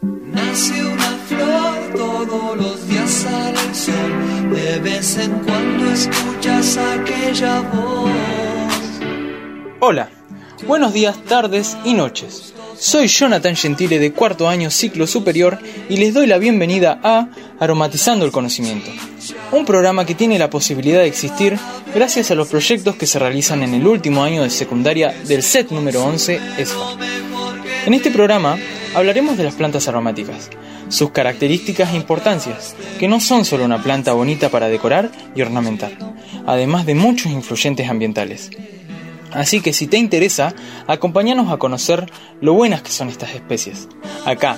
Nace una flor, todos los días el sol, de vez en cuando escuchas aquella voz. Hola, buenos días, tardes y noches. Soy Jonathan Gentile de cuarto año ciclo superior y les doy la bienvenida a Aromatizando el Conocimiento, un programa que tiene la posibilidad de existir gracias a los proyectos que se realizan en el último año de secundaria del set número 11 ESFA. En este programa hablaremos de las plantas aromáticas, sus características e importancias, que no son solo una planta bonita para decorar y ornamentar, además de muchos influyentes ambientales. Así que si te interesa, acompáñanos a conocer lo buenas que son estas especies, acá,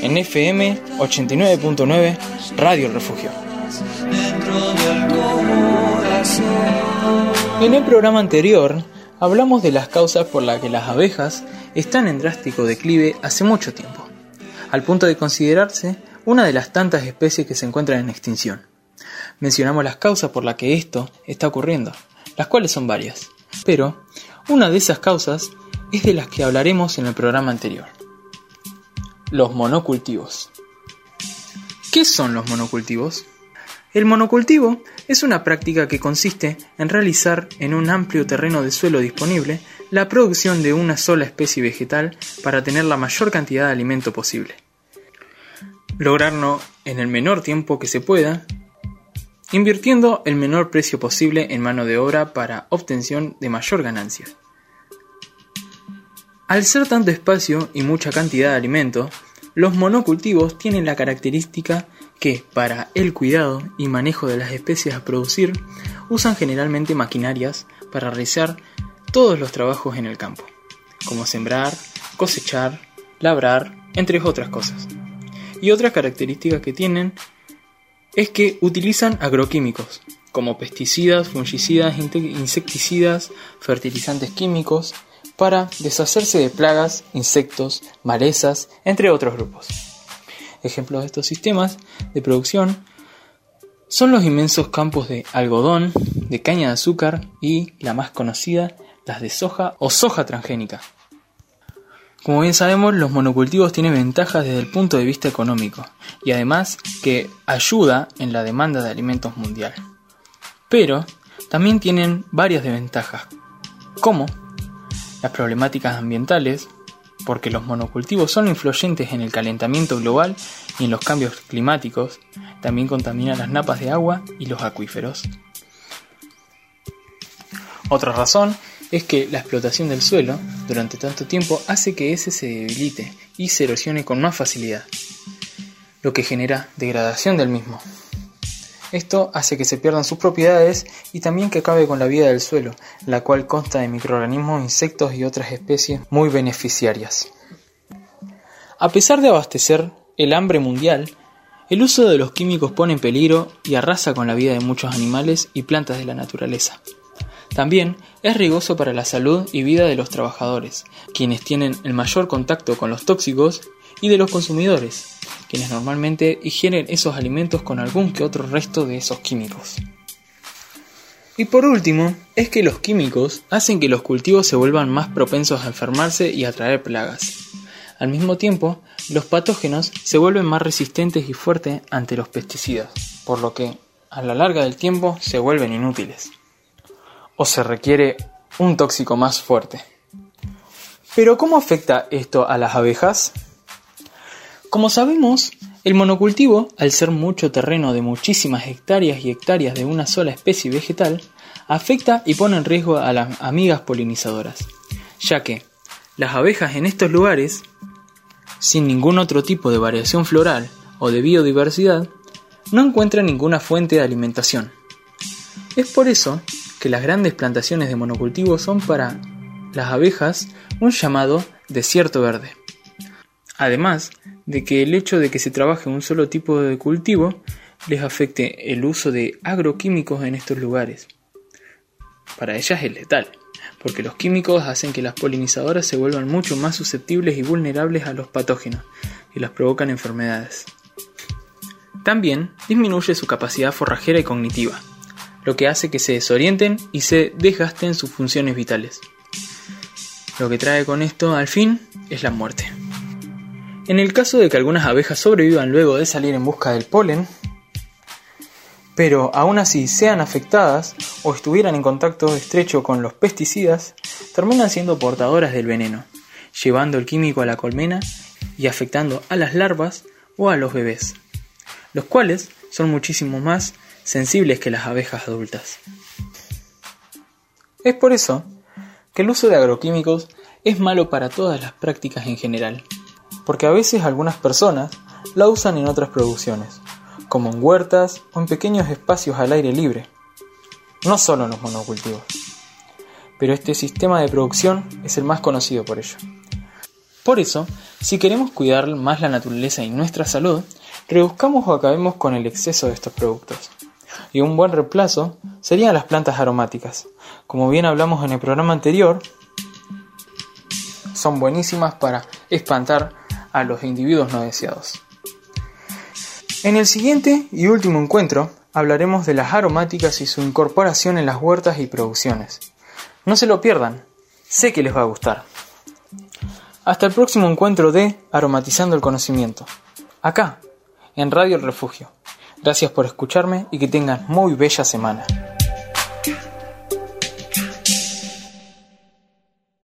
en FM 89.9 Radio Refugio. En el programa anterior, hablamos de las causas por las que las abejas están en drástico declive hace mucho tiempo, al punto de considerarse una de las tantas especies que se encuentran en extinción. Mencionamos las causas por las que esto está ocurriendo, las cuales son varias pero una de esas causas es de las que hablaremos en el programa anterior. Los monocultivos. ¿Qué son los monocultivos? El monocultivo es una práctica que consiste en realizar en un amplio terreno de suelo disponible la producción de una sola especie vegetal para tener la mayor cantidad de alimento posible. Lograrlo en el menor tiempo que se pueda invirtiendo el menor precio posible en mano de obra para obtención de mayor ganancia. Al ser tanto espacio y mucha cantidad de alimento, los monocultivos tienen la característica que, para el cuidado y manejo de las especies a producir, usan generalmente maquinarias para realizar todos los trabajos en el campo, como sembrar, cosechar, labrar, entre otras cosas. Y otras características que tienen es que utilizan agroquímicos, como pesticidas, fungicidas, insecticidas, fertilizantes químicos, para deshacerse de plagas, insectos, malezas, entre otros grupos. Ejemplos de estos sistemas de producción son los inmensos campos de algodón, de caña de azúcar y, la más conocida, las de soja o soja transgénica. Como bien sabemos, los monocultivos tienen ventajas desde el punto de vista económico y además que ayuda en la demanda de alimentos mundial. Pero también tienen varias desventajas, como las problemáticas ambientales, porque los monocultivos son influyentes en el calentamiento global y en los cambios climáticos, también contaminan las napas de agua y los acuíferos. Otra razón es que la explotación del suelo durante tanto tiempo hace que ese se debilite y se erosione con más facilidad, lo que genera degradación del mismo. Esto hace que se pierdan sus propiedades y también que acabe con la vida del suelo, la cual consta de microorganismos, insectos y otras especies muy beneficiarias. A pesar de abastecer el hambre mundial, el uso de los químicos pone en peligro y arrasa con la vida de muchos animales y plantas de la naturaleza. También es riesgoso para la salud y vida de los trabajadores, quienes tienen el mayor contacto con los tóxicos, y de los consumidores, quienes normalmente ingieren esos alimentos con algún que otro resto de esos químicos. Y por último, es que los químicos hacen que los cultivos se vuelvan más propensos a enfermarse y a traer plagas. Al mismo tiempo, los patógenos se vuelven más resistentes y fuertes ante los pesticidas, por lo que, a la larga del tiempo, se vuelven inútiles o se requiere un tóxico más fuerte. Pero ¿cómo afecta esto a las abejas? Como sabemos, el monocultivo, al ser mucho terreno de muchísimas hectáreas y hectáreas de una sola especie vegetal, afecta y pone en riesgo a las amigas polinizadoras, ya que las abejas en estos lugares, sin ningún otro tipo de variación floral o de biodiversidad, no encuentran ninguna fuente de alimentación. Es por eso que las grandes plantaciones de monocultivo son para las abejas un llamado desierto verde. Además de que el hecho de que se trabaje un solo tipo de cultivo les afecte el uso de agroquímicos en estos lugares. Para ellas es letal, porque los químicos hacen que las polinizadoras se vuelvan mucho más susceptibles y vulnerables a los patógenos y las provocan enfermedades. También disminuye su capacidad forrajera y cognitiva, lo que hace que se desorienten y se desgasten sus funciones vitales. Lo que trae con esto al fin es la muerte. En el caso de que algunas abejas sobrevivan luego de salir en busca del polen, pero aún así sean afectadas o estuvieran en contacto estrecho con los pesticidas, terminan siendo portadoras del veneno, llevando el químico a la colmena y afectando a las larvas o a los bebés, los cuales son muchísimo más sensibles que las abejas adultas. Es por eso que el uso de agroquímicos es malo para todas las prácticas en general, porque a veces algunas personas la usan en otras producciones, como en huertas o en pequeños espacios al aire libre, no solo en los monocultivos. Pero este sistema de producción es el más conocido por ello. Por eso, si queremos cuidar más la naturaleza y nuestra salud, reduzcamos o acabemos con el exceso de estos productos. Y un buen reemplazo serían las plantas aromáticas. Como bien hablamos en el programa anterior, son buenísimas para espantar a los individuos no deseados. En el siguiente y último encuentro hablaremos de las aromáticas y su incorporación en las huertas y producciones. No se lo pierdan, sé que les va a gustar. Hasta el próximo encuentro de Aromatizando el Conocimiento, acá, en Radio El Refugio. Gracias por escucharme y que tengan muy bella semana.